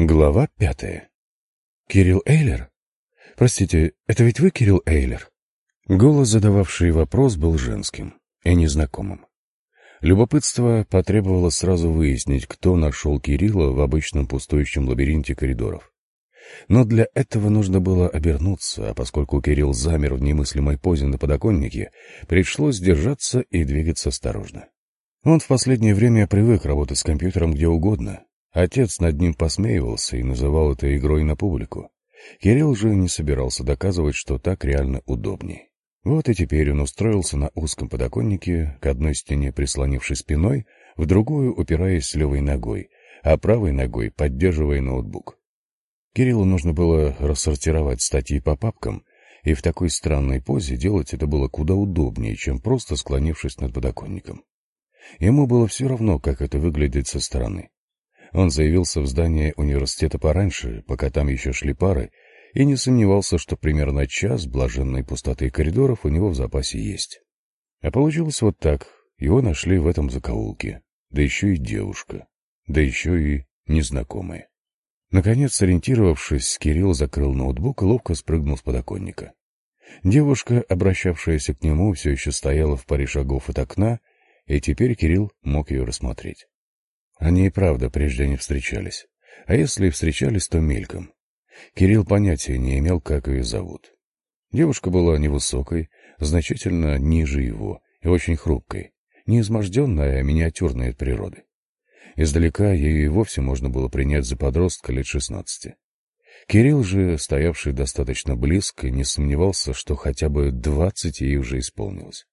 Глава пятая. «Кирилл Эйлер? Простите, это ведь вы, Кирилл Эйлер?» Голос, задававший вопрос, был женским и незнакомым. Любопытство потребовало сразу выяснить, кто нашел Кирилла в обычном пустующем лабиринте коридоров. Но для этого нужно было обернуться, а поскольку Кирилл замер в немыслимой позе на подоконнике, пришлось держаться и двигаться осторожно. Он в последнее время привык работать с компьютером где угодно, Отец над ним посмеивался и называл это игрой на публику. Кирилл же не собирался доказывать, что так реально удобней. Вот и теперь он устроился на узком подоконнике, к одной стене прислонившись спиной, в другую упираясь левой ногой, а правой ногой поддерживая ноутбук. Кириллу нужно было рассортировать статьи по папкам, и в такой странной позе делать это было куда удобнее, чем просто склонившись над подоконником. Ему было все равно, как это выглядит со стороны. Он заявился в здание университета пораньше, пока там еще шли пары, и не сомневался, что примерно час блаженной пустоты коридоров у него в запасе есть. А получилось вот так. Его нашли в этом закоулке. Да еще и девушка. Да еще и незнакомая. Наконец, сориентировавшись, Кирилл закрыл ноутбук и ловко спрыгнул с подоконника. Девушка, обращавшаяся к нему, все еще стояла в паре шагов от окна, и теперь Кирилл мог ее рассмотреть. Они и правда прежде не встречались. А если и встречались, то мельком. Кирилл понятия не имел, как ее зовут. Девушка была невысокой, значительно ниже его и очень хрупкой, не изможденная, а миниатюрная от природы. Издалека ее и вовсе можно было принять за подростка лет шестнадцати. Кирилл же, стоявший достаточно близко, не сомневался, что хотя бы двадцать ей уже исполнилось.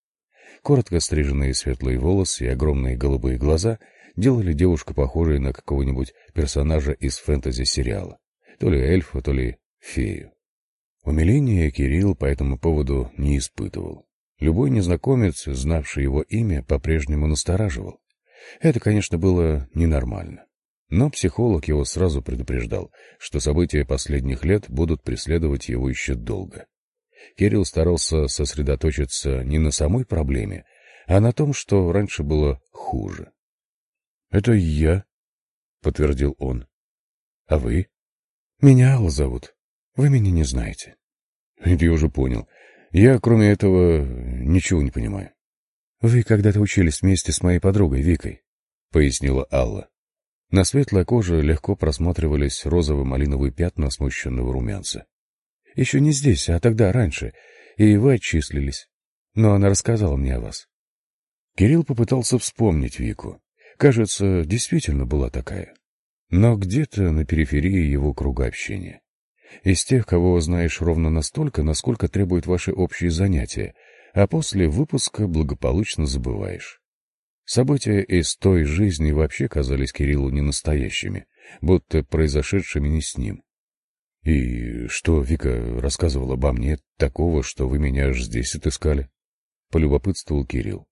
Коротко стриженные светлые волосы и огромные голубые глаза делали девушку похожей на какого-нибудь персонажа из фэнтези-сериала. То ли эльфа, то ли фею. Умиления Кирилл по этому поводу не испытывал. Любой незнакомец, знавший его имя, по-прежнему настораживал. Это, конечно, было ненормально. Но психолог его сразу предупреждал, что события последних лет будут преследовать его еще долго. Кирилл старался сосредоточиться не на самой проблеме, а на том, что раньше было хуже. «Это я», — подтвердил он. «А вы?» «Меня Алла зовут. Вы меня не знаете». «Это я уже понял. Я, кроме этого, ничего не понимаю». «Вы когда-то учились вместе с моей подругой Викой», — пояснила Алла. На светлой коже легко просматривались розово-малиновые пятна смущенного румянца. «Еще не здесь, а тогда раньше, и вы отчислились. Но она рассказала мне о вас». Кирилл попытался вспомнить Вику. Кажется, действительно была такая. Но где-то на периферии его круга общения. Из тех, кого знаешь ровно настолько, насколько требуют ваши общие занятия, а после выпуска благополучно забываешь. События из той жизни вообще казались Кириллу ненастоящими, будто произошедшими не с ним. «И что Вика рассказывала обо мне такого, что вы меня аж здесь отыскали?» — полюбопытствовал Кирилл.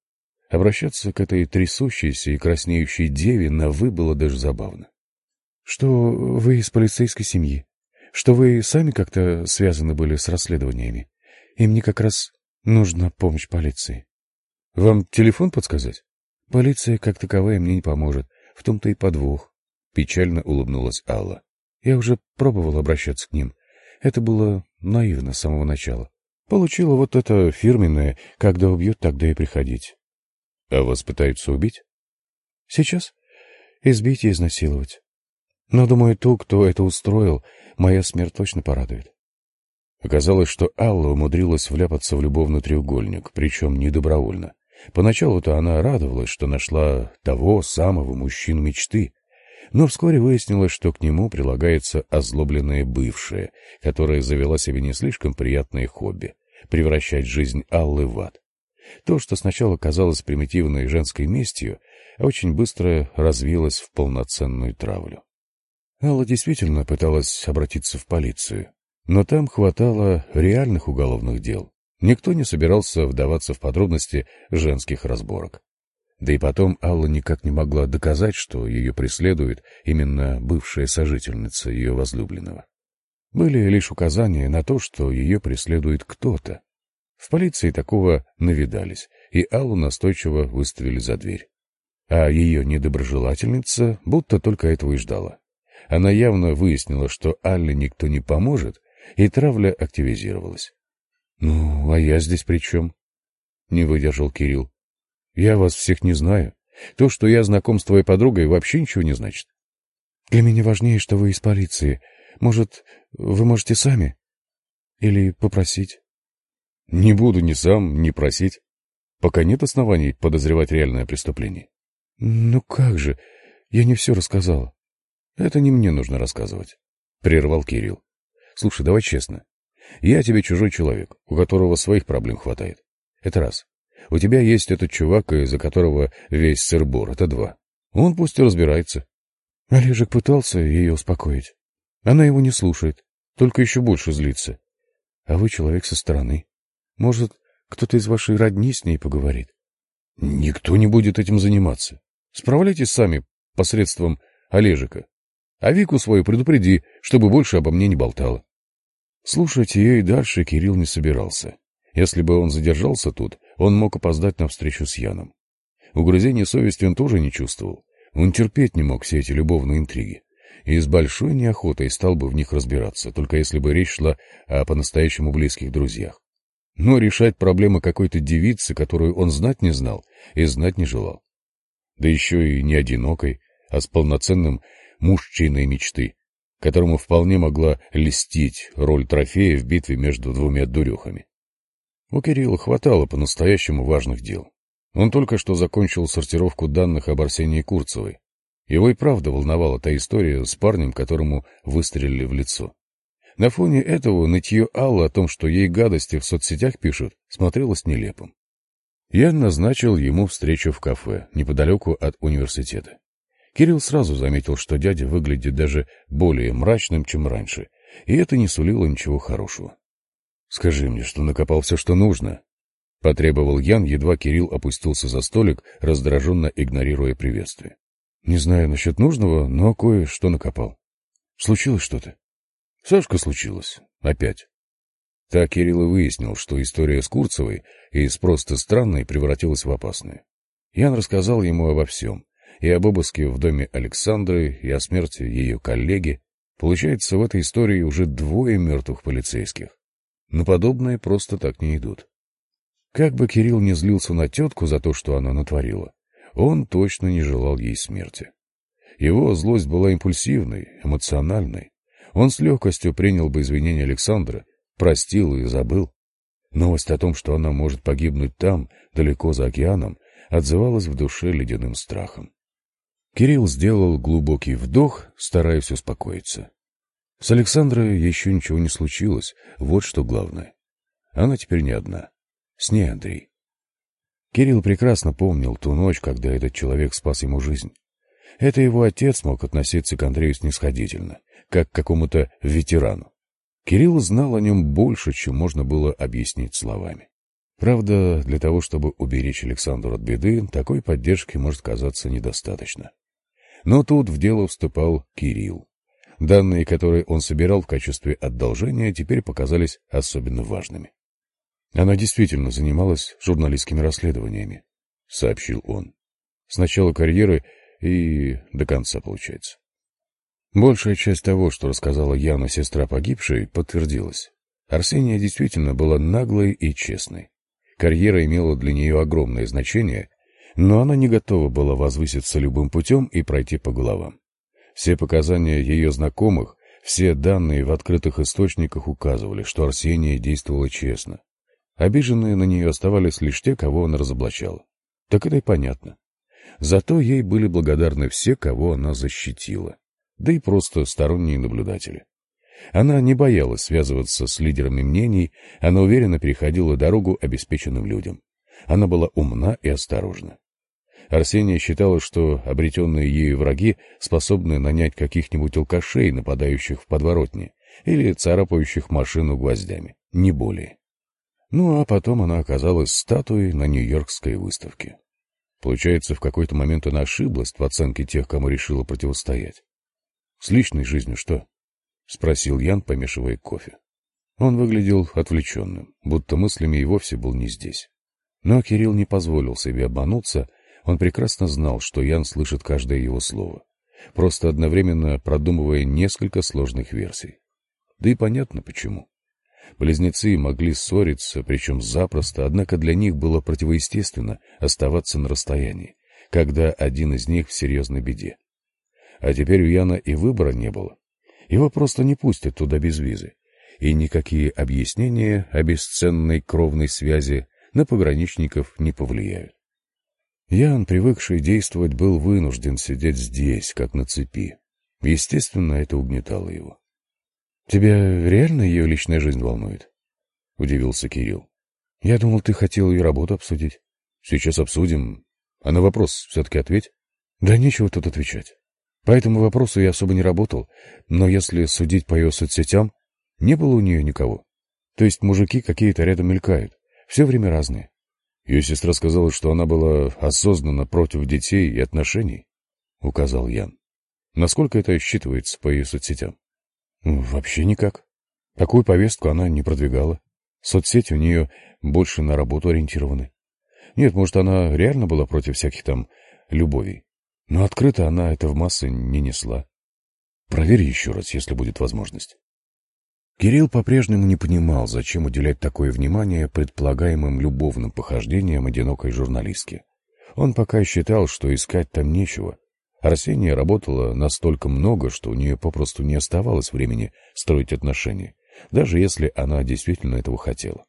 Обращаться к этой трясущейся и краснеющей деве на «вы» было даже забавно. — Что вы из полицейской семьи, что вы сами как-то связаны были с расследованиями, и мне как раз нужна помощь полиции. — Вам телефон подсказать? — Полиция как таковая мне не поможет, в том-то и подвох. Печально улыбнулась Алла. Я уже пробовала обращаться к ним. Это было наивно с самого начала. Получила вот это фирменное «когда убьют, тогда и приходить». А вас пытаются убить? Сейчас? Избить и изнасиловать. Но, думаю, ту, кто это устроил, моя смерть точно порадует. Оказалось, что Алла умудрилась вляпаться в любовный треугольник, причем недобровольно. Поначалу-то она радовалась, что нашла того самого мужчину мечты, но вскоре выяснилось, что к нему прилагается озлобленная бывшая, которая завела себе не слишком приятное хобби — превращать жизнь Аллы в ад. То, что сначала казалось примитивной женской местью, очень быстро развилось в полноценную травлю. Алла действительно пыталась обратиться в полицию, но там хватало реальных уголовных дел. Никто не собирался вдаваться в подробности женских разборок. Да и потом Алла никак не могла доказать, что ее преследует именно бывшая сожительница ее возлюбленного. Были лишь указания на то, что ее преследует кто-то, в полиции такого навидались, и Аллу настойчиво выставили за дверь. А ее недоброжелательница будто только этого и ждала. она явно выяснила, что Алле никто не поможет, и травля активизировалась. — Ну, а я здесь при чем? — не выдержал Кирилл. — Я вас всех не знаю. То, что я знаком с твоей подругой, вообще ничего не значит. — Для меня важнее, что вы из полиции. Может, вы можете сами? Или попросить? — Не буду ни сам, ни просить. Пока нет оснований подозревать реальное преступление. — Ну как же, я не все рассказала. — Это не мне нужно рассказывать, — прервал Кирилл. — Слушай, давай честно. Я тебе чужой человек, у которого своих проблем хватает. Это раз. У тебя есть этот чувак, из-за которого весь сырбор. Это два. Он пусть и разбирается. Олежек пытался ее успокоить. Она его не слушает, только еще больше злится. А вы человек со стороны. Может, кто-то из вашей родни с ней поговорит? Никто не будет этим заниматься. Справляйтесь сами посредством Олежика. А Вику свою предупреди, чтобы больше обо мне не болтала. Слушать ее и дальше Кирилл не собирался. Если бы он задержался тут, он мог опоздать на встречу с Яном. Угрызения совести он тоже не чувствовал. Он терпеть не мог все эти любовные интриги. И с большой неохотой стал бы в них разбираться, только если бы речь шла о по-настоящему близких друзьях. Но решать проблемы какой-то девицы, которую он знать не знал и знать не желал. Да еще и не одинокой, а с полноценным мужчиной мечты, которому вполне могла льстить роль трофея в битве между двумя дурехами. У Кирилла хватало по-настоящему важных дел. Он только что закончил сортировку данных об Арсении Курцевой. Его и правда волновала та история с парнем, которому выстрелили в лицо. На фоне этого нытье Аллы о том, что ей гадости в соцсетях пишут, смотрелось нелепым. Я назначил ему встречу в кафе, неподалеку от университета. Кирилл сразу заметил, что дядя выглядит даже более мрачным, чем раньше, и это не сулило ничего хорошего. «Скажи мне, что накопал все, что нужно», — потребовал Ян, едва Кирилл опустился за столик, раздраженно игнорируя приветствие. «Не знаю насчет нужного, но кое-что накопал. Случилось что-то?» «Сашка случилось. Опять». Так Кирилл и выяснил, что история с Курцевой из просто странной превратилась в опасную. Ян рассказал ему обо всем, и об обыске в доме Александры, и о смерти ее коллеги. Получается, в этой истории уже двое мертвых полицейских. Но подобное просто так не идут. Как бы Кирилл не злился на тетку за то, что она натворила, он точно не желал ей смерти. Его злость была импульсивной, эмоциональной. Он с легкостью принял бы извинения Александра, простил и забыл. Новость о том, что она может погибнуть там, далеко за океаном, отзывалась в душе ледяным страхом. Кирилл сделал глубокий вдох, стараясь успокоиться. С Александрой еще ничего не случилось, вот что главное. Она теперь не одна. С ней Андрей. Кирилл прекрасно помнил ту ночь, когда этот человек спас ему жизнь. Это его отец мог относиться к Андрею снисходительно, как к какому-то ветерану. Кирилл знал о нем больше, чем можно было объяснить словами. Правда, для того, чтобы уберечь Александру от беды, такой поддержки может казаться недостаточно. Но тут в дело вступал Кирилл. Данные, которые он собирал в качестве одолжения, теперь показались особенно важными. Она действительно занималась журналистскими расследованиями, сообщил он. С начала карьеры и до конца, получается. Большая часть того, что рассказала Яна сестра погибшей, подтвердилась. Арсения действительно была наглой и честной. Карьера имела для нее огромное значение, но она не готова была возвыситься любым путем и пройти по головам. Все показания ее знакомых, все данные в открытых источниках указывали, что Арсения действовала честно. Обиженные на нее оставались лишь те, кого она разоблачала. Так это и понятно. Зато ей были благодарны все, кого она защитила. Да и просто сторонние наблюдатели. Она не боялась связываться с лидерами мнений, она уверенно переходила дорогу обеспеченным людям. Она была умна и осторожна. Арсения считала, что обретенные ею враги способны нанять каких-нибудь алкашей, нападающих в подворотне, или царапающих машину гвоздями, не более. Ну, а потом она оказалась статуей на Нью-Йоркской выставке. Получается, в какой-то момент она ошиблась в оценке тех, кому решила противостоять. «С личной жизнью что?» — спросил Ян, помешивая кофе. Он выглядел отвлеченным, будто мыслями и вовсе был не здесь. Но Кирилл не позволил себе обмануться — он прекрасно знал, что Ян слышит каждое его слово. просто одновременно продумывая несколько сложных версий. Да и понятно почему. Близнецы могли ссориться, причем запросто, однако для них было противоестественно оставаться на расстоянии, когда один из них в серьезной беде. А теперь у Яна и выбора не было. Его просто не пустят туда без визы, и никакие объяснения о бесценной кровной связи на пограничников не повлияют. Ян, привыкший действовать, был вынужден сидеть здесь, как на цепи. Естественно, это угнетало его. — Тебя реально ее личная жизнь волнует? — удивился Кирилл. — Я думал, ты хотел ее работу обсудить. — Сейчас обсудим. А на вопрос все-таки ответь. — Да нечего тут отвечать. По этому вопросу я особо не работал, но если судить по ее соцсетям, не было у нее никого. То есть мужики какие-то рядом мелькают, все время разные. Ее сестра сказала, что она была осознанно против детей и отношений, — указал Ян. Насколько это считывается по ее соцсетям? Вообще никак. Такую повестку она не продвигала. Соцсети у нее больше на работу ориентированы. Нет, может, она реально была против всяких там любовей. Но открыто она это в массы не несла. Проверь еще раз, если будет возможность. Кирилл по-прежнему не понимал, зачем уделять такое внимание предполагаемым любовным похождениям одинокой журналистки. Он пока считал, что искать там нечего, Арсения работала настолько много, что у нее попросту не оставалось времени строить отношения, даже если она действительно этого хотела.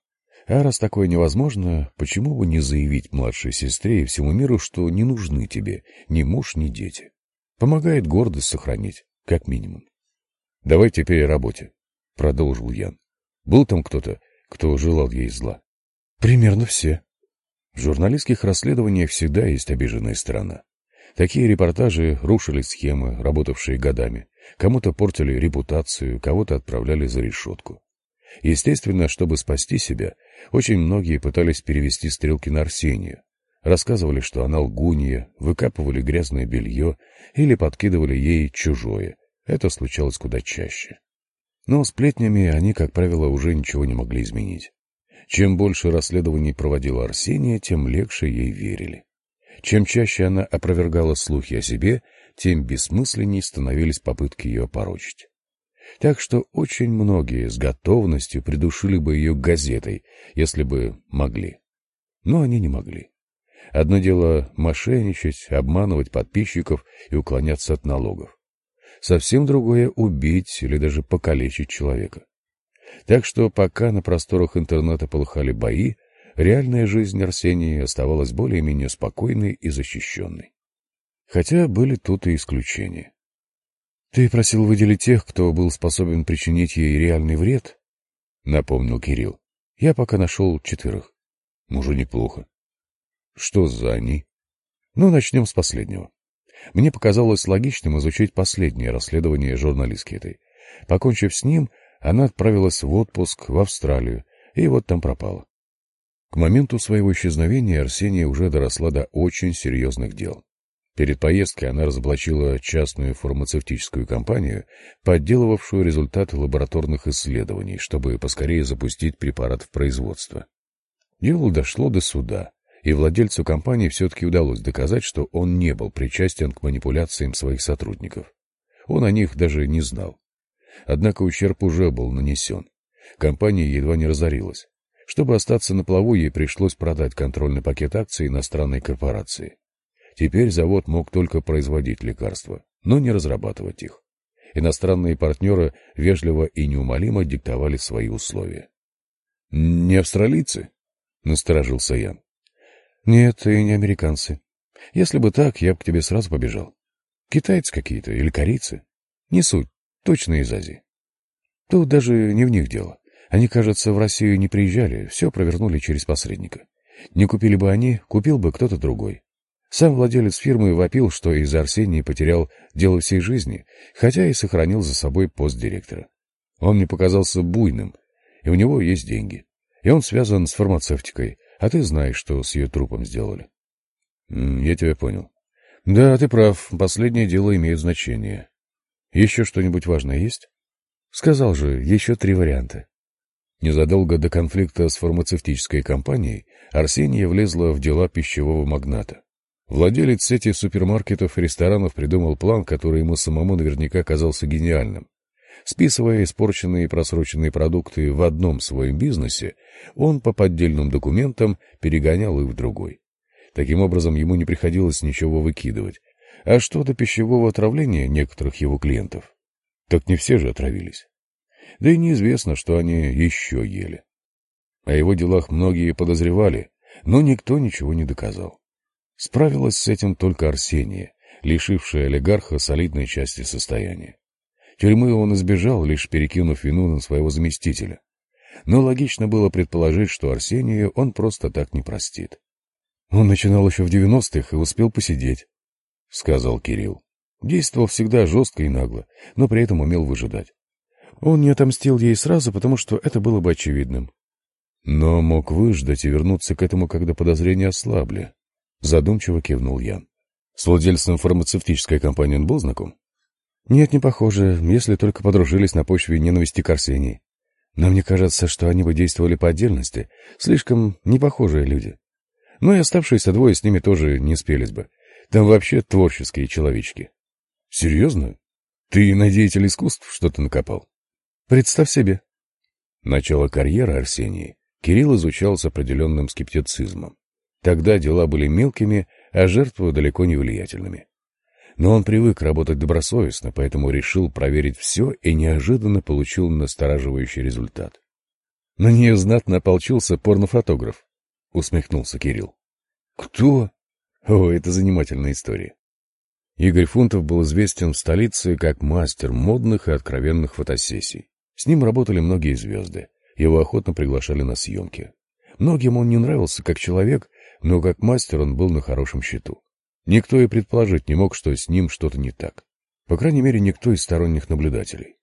А раз такое невозможно, почему бы не заявить младшей сестре и всему миру, что не нужны тебе ни муж, ни дети? Помогает гордость сохранить, как минимум. — Давай теперь о работе, — продолжил Ян. — Был там кто-то, кто желал ей зла? — Примерно все. В журналистских расследованиях всегда есть обиженная сторона. Такие репортажи рушили схемы, работавшие годами. Кому-то портили репутацию, кого-то отправляли за решетку. Естественно, чтобы спасти себя, очень многие пытались перевести стрелки на Арсению. Рассказывали, что она лгунья, выкапывали грязное белье или подкидывали ей чужое. Это случалось куда чаще. Но сплетнями они, как правило, уже ничего не могли изменить. Чем больше расследований проводила Арсения, тем легче ей верили. Чем чаще она опровергала слухи о себе, тем бессмысленней становились попытки ее опорочить. Так что очень многие с готовностью придушили бы ее газетой, если бы могли. Но они не могли. Одно дело мошенничать, обманывать подписчиков и уклоняться от налогов. Совсем другое — убить или даже покалечить человека. Так что пока на просторах интернета полыхали бои, реальная жизнь Арсении оставалась более-менее спокойной и защищенной. Хотя были тут и исключения. «Ты просил выделить тех, кто был способен причинить ей реальный вред?» — напомнил Кирилл. «Я пока нашел четверых. Уже неплохо. Что за они?» «Ну, начнем с последнего. Мне показалось логичным изучить последнее расследование журналистки этой. Покончив с ним, она отправилась в отпуск в Австралию, и вот там пропала. К моменту своего исчезновения Арсения уже доросла до очень серьезных дел. Перед поездкой она разоблачила частную фармацевтическую компанию, подделывавшую результаты лабораторных исследований, чтобы поскорее запустить препарат в производство. Дело дошло до суда, и владельцу компании все-таки удалось доказать, что он не был причастен к манипуляциям своих сотрудников. Он о них даже не знал. Однако ущерб уже был нанесен. Компания едва не разорилась. Чтобы остаться на плаву, ей пришлось продать контрольный пакет акций иностранной корпорации. Теперь завод мог только производить лекарства, но не разрабатывать их. Иностранные партнеры вежливо и неумолимо диктовали свои условия. — Не австралийцы? — насторожился Ян. — Нет, и не американцы. Если бы так, я бы к тебе сразу побежал. Китайцы какие-то или корейцы. Не суть, точно из Азии. Тут даже не в них дело. Они, кажется, в Россию не приезжали, все провернули через посредника. Не купили бы они, купил бы кто-то другой. Сам владелец фирмы вопил, что из-за Арсении потерял дело всей жизни, хотя и сохранил за собой пост директора. Он мне показался буйным, и у него есть деньги. И он связан с фармацевтикой, а ты знаешь, что с ее трупом сделали. — Я тебя понял. — Да, ты прав, последнее дело имеет значение. Еще что-нибудь важное есть? — Сказал же, еще три варианта. Незадолго до конфликта с фармацевтической компанией Арсения влезла в дела пищевого магната. Владелец сети супермаркетов и ресторанов придумал план, который ему самому наверняка казался гениальным. Списывая испорченные и просроченные продукты в одном своем бизнесе, он по поддельным документам перегонял их в другой. Таким образом, ему не приходилось ничего выкидывать. А что до пищевого отравления некоторых его клиентов? Так не все же отравились. Да и неизвестно, что они еще ели. О его делах многие подозревали, но никто ничего не доказал. Справилась с этим только Арсения, лишившая олигарха солидной части состояния. Тюрьмы он избежал, лишь перекинув вину на своего заместителя. Но логично было предположить, что Арсению он просто так не простит. Он начинал еще в девяностых и успел посидеть, — сказал Кирилл. Действовал всегда жестко и нагло, но при этом умел выжидать. Он не отомстил ей сразу, потому что это было бы очевидным. Но мог выждать и вернуться к этому, когда подозрения ослабли. Задумчиво кивнул Ян. С владельцем фармацевтической компании он был знаком? Нет, не похоже, если только подружились на почве ненависти к Арсении. Но мне кажется, что они бы действовали по отдельности, слишком непохожие люди. Но и оставшиеся двое с ними тоже не спелись бы. Там вообще творческие человечки. Серьезно? Ты на деятель искусств что-то накопал? Представь себе. Начало карьеры Арсении Кирилл изучал с определенным скептицизмом. Тогда дела были мелкими, а жертвы далеко не влиятельными. Но он привык работать добросовестно, поэтому решил проверить все и неожиданно получил настораживающий результат. На нее знатно ополчился порнофотограф, — усмехнулся Кирилл. — Кто? О, это занимательная история. Игорь Фунтов был известен в столице как мастер модных и откровенных фотосессий. С ним работали многие звезды. Его охотно приглашали на съемки. Многим он не нравился как человек, но как мастер он был на хорошем счету. Никто и предположить не мог, что с ним что-то не так. По крайней мере, никто из сторонних наблюдателей.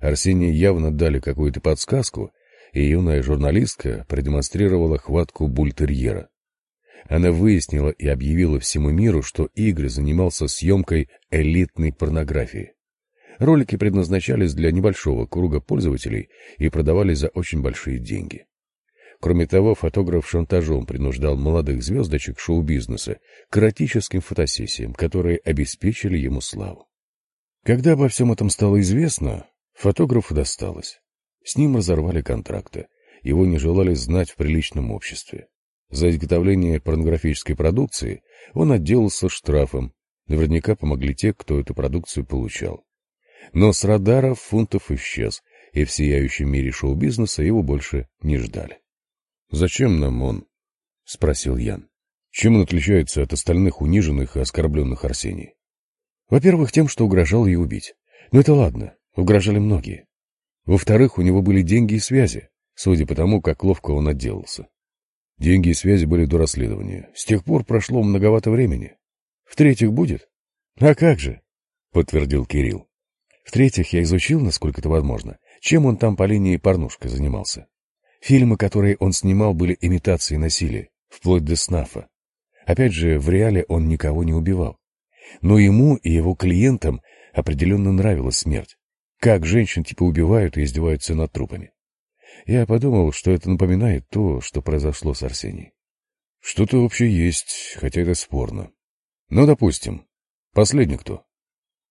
Арсении явно дали какую-то подсказку, и юная журналистка продемонстрировала хватку бультерьера. Она выяснила и объявила всему миру, что Игорь занимался съемкой элитной порнографии. Ролики предназначались для небольшого круга пользователей и продавались за очень большие деньги. Кроме того, фотограф шантажом принуждал молодых звездочек шоу-бизнеса к эротическим фотосессиям, которые обеспечили ему славу. Когда обо всем этом стало известно, фотографу досталось. С ним разорвали контракты, его не желали знать в приличном обществе. За изготовление порнографической продукции он отделался штрафом, наверняка помогли те, кто эту продукцию получал. Но с радаров фунтов исчез, и в сияющем мире шоу-бизнеса его больше не ждали. «Зачем нам он?» — спросил Ян. «Чем он отличается от остальных униженных и оскорбленных Арсений?» «Во-первых, тем, что угрожал ее убить. Но это ладно, угрожали многие. Во-вторых, у него были деньги и связи, судя по тому, как ловко он отделался. Деньги и связи были до расследования. С тех пор прошло многовато времени. В-третьих, будет? А как же? — подтвердил Кирилл. В-третьих, я изучил, насколько это возможно, чем он там по линии порнушкой занимался. Фильмы, которые он снимал, были имитацией насилия, вплоть до снафа. Опять же, в реале он никого не убивал. Но ему и его клиентам определенно нравилась смерть. Как женщин типа убивают и издеваются над трупами. Я подумал, что это напоминает то, что произошло с Арсенией. Что-то вообще есть, хотя это спорно. Ну, допустим. Последний кто?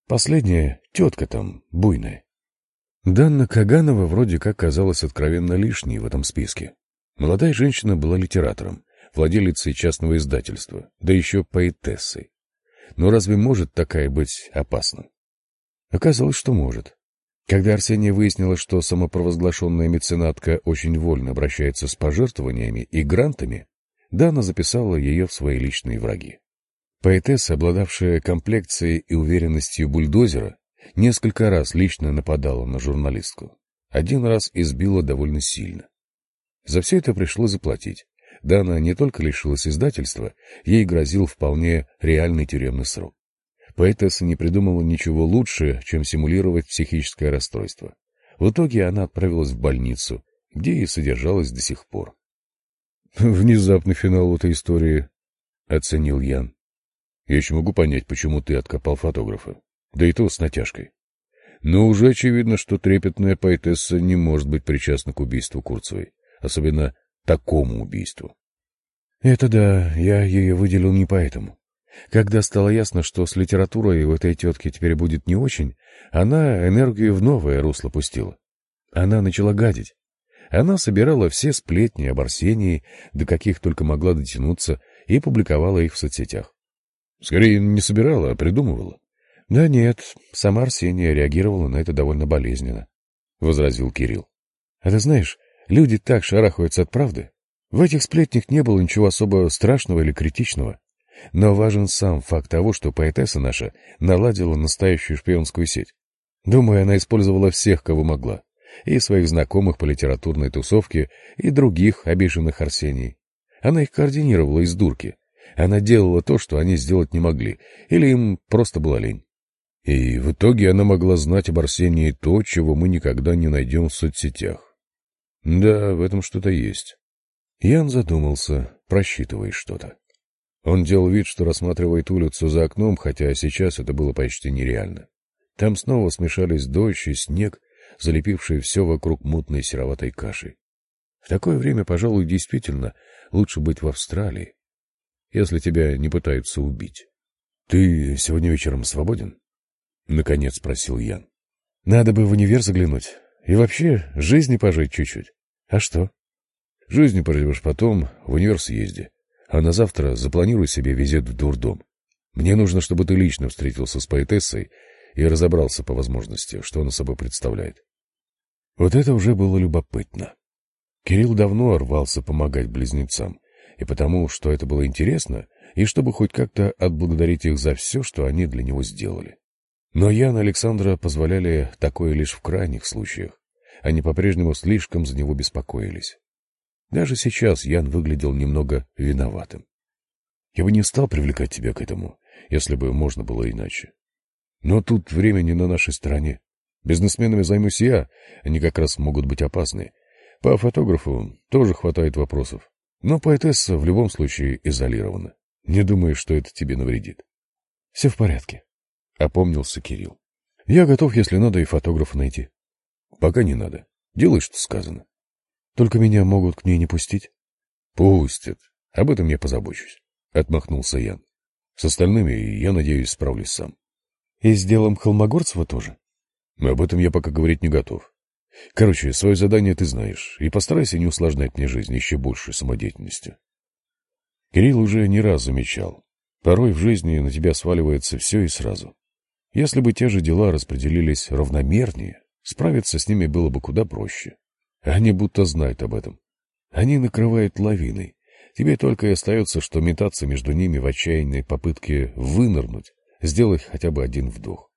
Последняя тетка там, буйная. Данна Каганова вроде как казалась откровенно лишней в этом списке. Молодая женщина была литератором, владелицей частного издательства, да еще поэтессой. Но разве может такая быть опасна? Оказалось, что может. Когда Арсения выяснила, что самопровозглашенная меценатка очень вольно обращается с пожертвованиями и грантами, Дана записала ее в свои личные враги. Поэтесса, обладавшая комплекцией и уверенностью бульдозера, Несколько раз лично нападала на журналистку. Один раз избила довольно сильно. За все это пришлось заплатить. Дана не только лишилась издательства, ей грозил вполне реальный тюремный срок. Поэтесса не придумала ничего лучше, чем симулировать психическое расстройство. В итоге она отправилась в больницу, где и содержалась до сих пор. «Внезапный финал этой истории», — оценил Ян. «Я еще могу понять, почему ты откопал фотографа да и то с натяжкой. Но уже очевидно, что трепетная поэтесса не может быть причастна к убийству Курцевой, особенно такому убийству. Это да, я ее выделил не поэтому. Когда стало ясно, что с литературой у этой тетки теперь будет не очень, она энергию в новое русло пустила. Она начала гадить. Она собирала все сплетни об Арсении, до каких только могла дотянуться, и публиковала их в соцсетях. Скорее, не собирала, а придумывала. — Да нет, сама Арсения реагировала на это довольно болезненно, — возразил Кирилл. — А ты знаешь, люди так шарахаются от правды. В этих сплетнях не было ничего особо страшного или критичного. Но важен сам факт того, что поэтесса наша наладила настоящую шпионскую сеть. Думаю, она использовала всех, кого могла. И своих знакомых по литературной тусовке, и других обиженных Арсений. Она их координировала из дурки. Она делала то, что они сделать не могли, или им просто была лень. И в итоге она могла знать об Арсении то, чего мы никогда не найдем в соцсетях. Да, в этом что-то есть. Ян задумался, просчитывая что-то. Он делал вид, что рассматривает улицу за окном, хотя сейчас это было почти нереально. Там снова смешались дождь и снег, залепившие все вокруг мутной сероватой кашей. В такое время, пожалуй, действительно лучше быть в Австралии, если тебя не пытаются убить. — Ты сегодня вечером свободен? — наконец спросил Ян. — Надо бы в универ заглянуть. И вообще, жизни пожить чуть-чуть. А что? — Жизни проживешь потом, в универ съезди. А на завтра запланируй себе визит в дурдом. Мне нужно, чтобы ты лично встретился с поэтессой и разобрался по возможности, что она собой представляет. Вот это уже было любопытно. Кирилл давно рвался помогать близнецам, и потому, что это было интересно, и чтобы хоть как-то отблагодарить их за все, что они для него сделали. Но Ян и Александра позволяли такое лишь в крайних случаях. Они по-прежнему слишком за него беспокоились. Даже сейчас Ян выглядел немного виноватым. Я бы не стал привлекать тебя к этому, если бы можно было иначе. Но тут время не на нашей стороне. Бизнесменами займусь я, они как раз могут быть опасны. По фотографу тоже хватает вопросов. Но поэтесса в любом случае изолирована. Не думаю, что это тебе навредит. — Все в порядке, — опомнился Кирилл. — Я готов, если надо, и фотографа найти. — Пока не надо. Делай, что сказано. Только меня могут к ней не пустить? — Пустят. Об этом я позабочусь, — отмахнулся Ян. С остальными, я надеюсь, справлюсь сам. — И с делом Холмогорцева тоже? — Об этом я пока говорить не готов. Короче, свое задание ты знаешь, и постарайся не усложнять мне жизнь еще большей самодеятельностью. Кирилл уже не раз замечал. Порой в жизни на тебя сваливается все и сразу. Если бы те же дела распределились равномернее, справиться с ними было бы куда проще. Они будто знают об этом. Они накрывают лавиной. Тебе только и остается, что метаться между ними в отчаянной попытке вынырнуть, сделать хотя бы один вдох.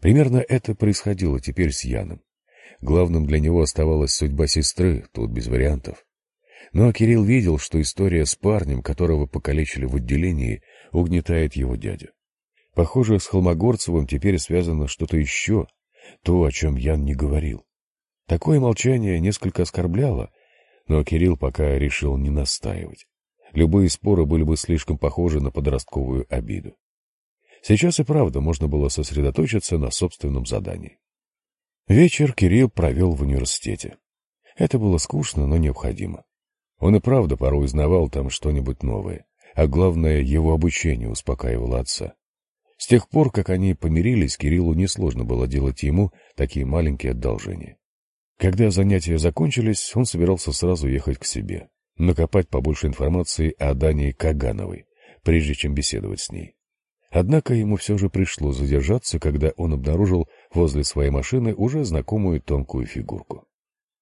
Примерно это происходило теперь с Яном. Главным для него оставалась судьба сестры, тут без вариантов. Но Кирилл видел, что история с парнем, которого покалечили в отделении, угнетает его дядю. Похоже, с Холмогорцевым теперь связано что-то еще, то, о чем Ян не говорил. Такое молчание несколько оскорбляло, но Кирилл пока решил не настаивать. Любые споры были бы слишком похожи на подростковую обиду. Сейчас и правда можно было сосредоточиться на собственном задании. Вечер Кирилл провел в университете. Это было скучно, но необходимо. Он и правда порой узнавал там что-нибудь новое, а главное, его обучение успокаивало отца. С тех пор, как они помирились, Кириллу несложно было делать ему такие маленькие одолжения. Когда занятия закончились, он собирался сразу ехать к себе, накопать побольше информации о Дании Кагановой, прежде чем беседовать с ней. Однако ему все же пришлось задержаться, когда он обнаружил возле своей машины уже знакомую тонкую фигурку.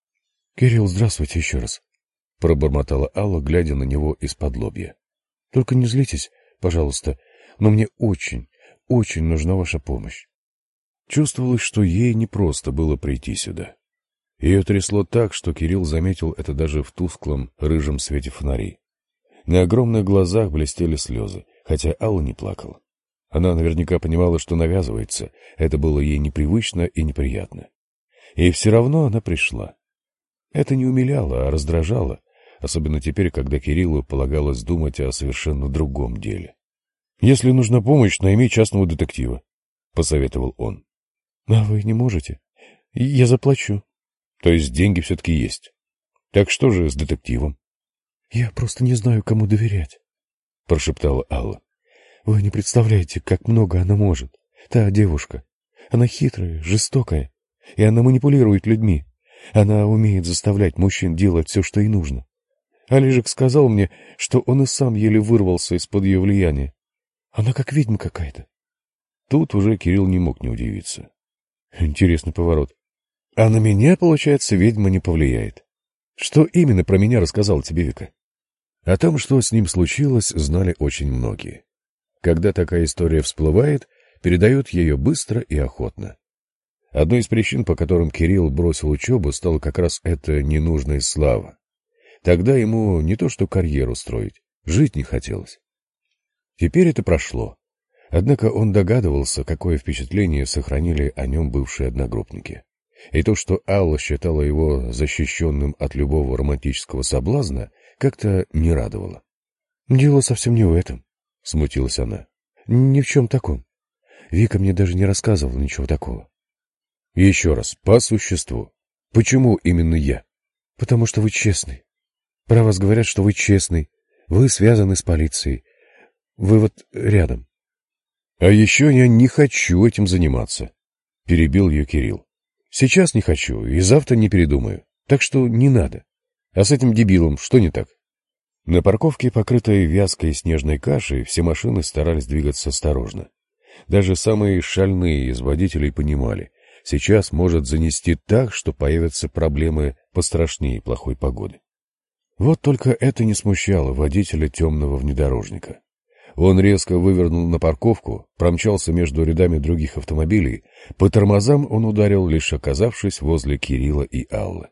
— Кирилл, здравствуйте еще раз, — пробормотала Алла, глядя на него из-под лобья. — Только не злитесь, пожалуйста, но мне очень, очень нужна ваша помощь. Чувствовалось, что ей непросто было прийти сюда. Ее трясло так, что Кирилл заметил это даже в тусклом рыжем свете фонарей. На огромных глазах блестели слезы, хотя Алла не плакала. Она наверняка понимала, что навязывается, это было ей непривычно и неприятно. И все равно она пришла. Это не умиляло, а раздражало, особенно теперь, когда Кириллу полагалось думать о совершенно другом деле. «Если нужна помощь, найми частного детектива», — посоветовал он. «А вы не можете? Я заплачу», то есть деньги все-таки есть. Так что же с детективом? — Я просто не знаю, кому доверять, — прошептала Алла. Вы не представляете, как много она может. Та девушка. Она хитрая, жестокая. И она манипулирует людьми. Она умеет заставлять мужчин делать все, что ей нужно. Олежек сказал мне, что он и сам еле вырвался из-под ее влияния. Она как ведьма какая-то. Тут уже Кирилл не мог не удивиться. Интересный поворот. А на меня, получается, ведьма не повлияет. Что именно про меня рассказал тебе Вика? О том, что с ним случилось, знали очень многие. Когда такая история всплывает, передают ее быстро и охотно. Одной из причин, по которым Кирилл бросил учебу, стала как раз эта ненужная слава. Тогда ему не то что карьеру строить, жить не хотелось. Теперь это прошло. Однако он догадывался, какое впечатление сохранили о нем бывшие одногруппники. И то, что Алла считала его защищенным от любого романтического соблазна, как-то не радовало. «Дело совсем не в этом», — смутилась она. «Ни в чем таком. Вика мне даже не рассказывала ничего такого». «Еще раз, по существу. Почему именно я?» «Потому что вы честный. Про вас говорят, что вы честный. Вы связаны с полицией. Вы вот рядом». «А еще я не хочу этим заниматься», — перебил ее Кирилл. «Сейчас не хочу и завтра не передумаю, так что не надо. А с этим дебилом что не так?» На парковке, покрытой вязкой снежной кашей, все машины старались двигаться осторожно. Даже самые шальные из водителей понимали, сейчас может занести так, что появятся проблемы пострашнее плохой погоды. Вот только это не смущало водителя темного внедорожника. Он резко вывернул на парковку, промчался между рядами других автомобилей. По тормозам он ударил, лишь оказавшись возле Кирилла и Аллы.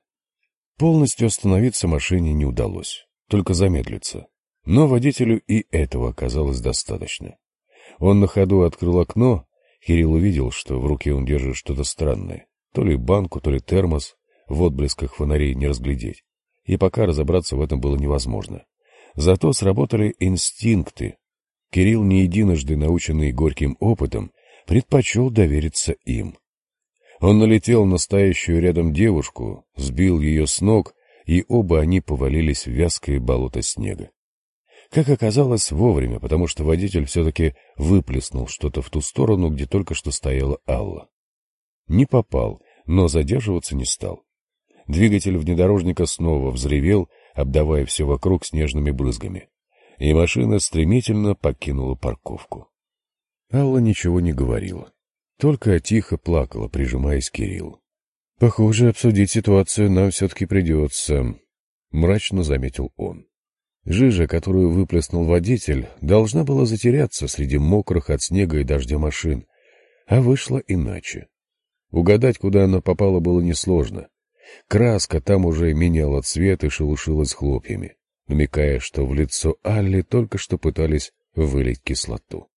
Полностью остановиться машине не удалось, только замедлиться. Но водителю и этого оказалось достаточно. Он на ходу открыл окно. Кирилл увидел, что в руке он держит что-то странное. То ли банку, то ли термос. В отблесках фонарей не разглядеть. И пока разобраться в этом было невозможно. Зато сработали инстинкты, Кирилл, не единожды наученный горьким опытом, предпочел довериться им. Он налетел на стоящую рядом девушку, сбил ее с ног, и оба они повалились в вязкое болото снега. Как оказалось, вовремя, потому что водитель все-таки выплеснул что-то в ту сторону, где только что стояла Алла. Не попал, но задерживаться не стал. Двигатель внедорожника снова взревел, обдавая все вокруг снежными брызгами и машина стремительно покинула парковку. Алла ничего не говорила, только тихо плакала, прижимаясь к Кириллу. — Похоже, обсудить ситуацию нам все-таки придется, — мрачно заметил он. Жижа, которую выплеснул водитель, должна была затеряться среди мокрых от снега и дождя машин, а вышла иначе. Угадать, куда она попала, было несложно. Краска там уже меняла цвет и шелушилась хлопьями намекая, что в лицо Алли только что пытались вылить кислоту.